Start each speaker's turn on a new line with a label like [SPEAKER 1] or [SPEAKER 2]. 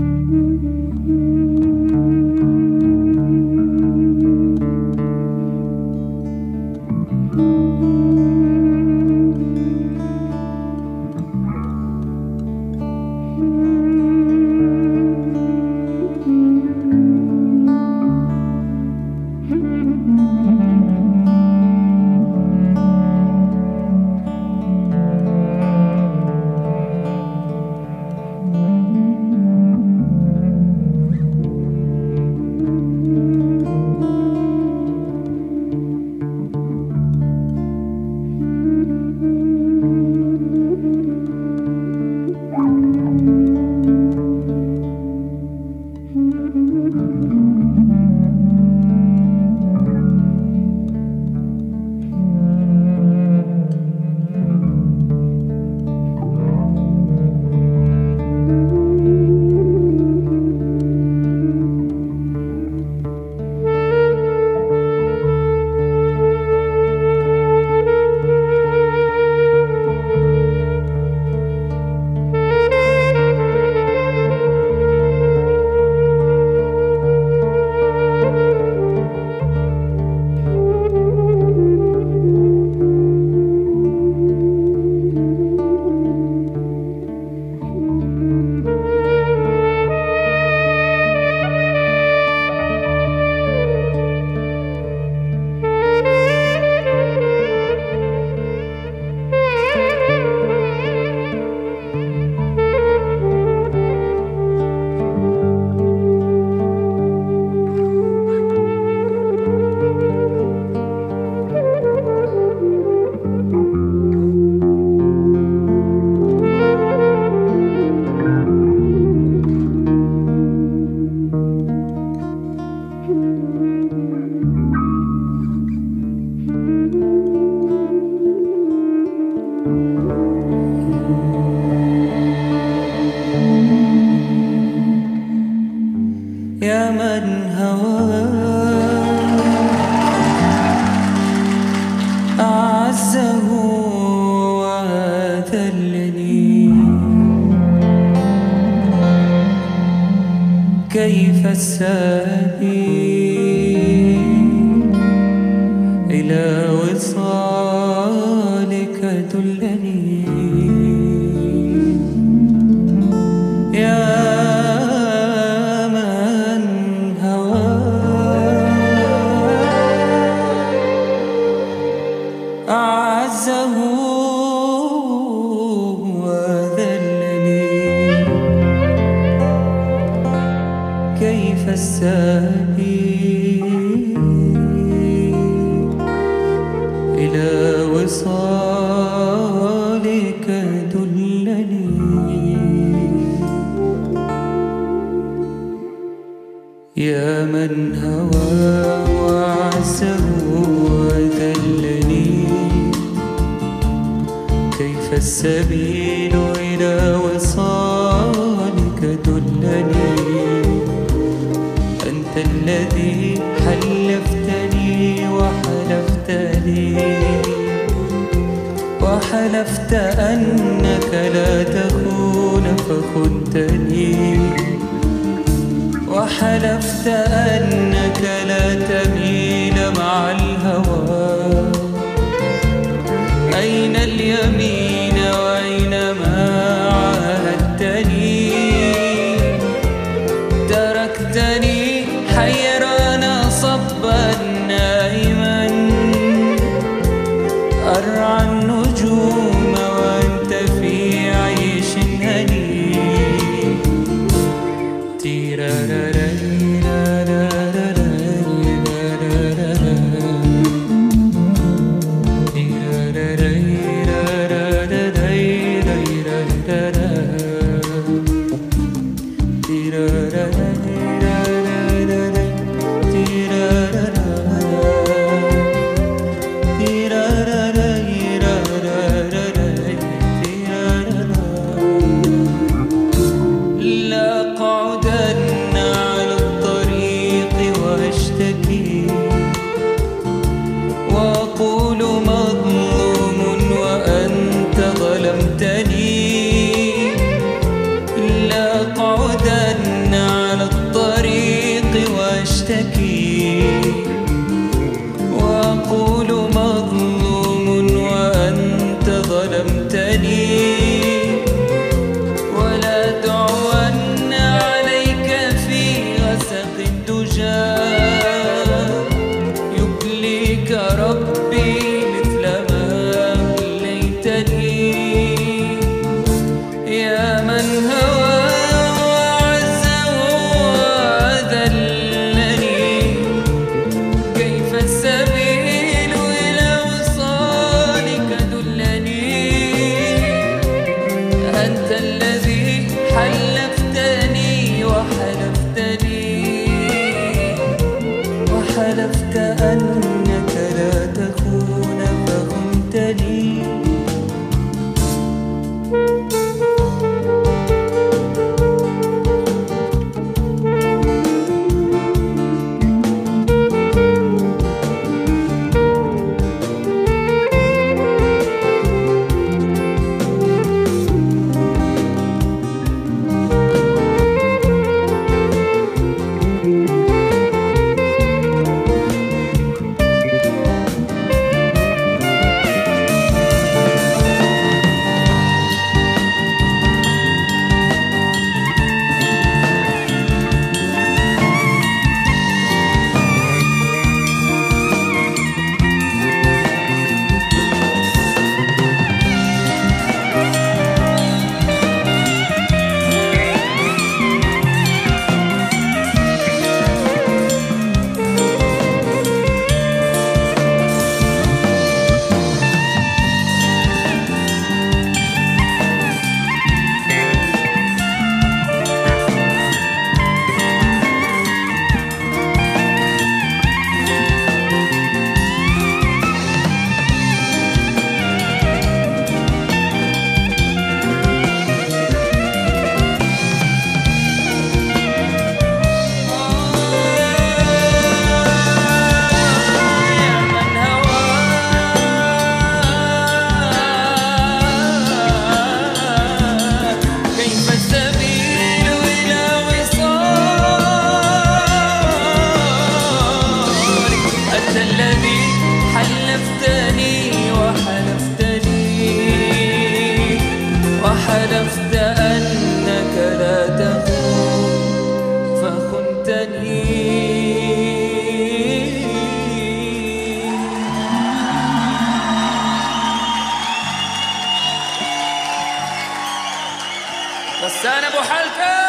[SPEAKER 1] يا كيف السبيل يا من هوى وعزه وذلني. كيف السبيل إلى وصالك دلني؟ أنت الذي حلفتني وحلفت لي وحلفت أنك لا تخون فخنتني. وحلفت أنك da da da te quiero. خلفت أنت غسان ابو حلقه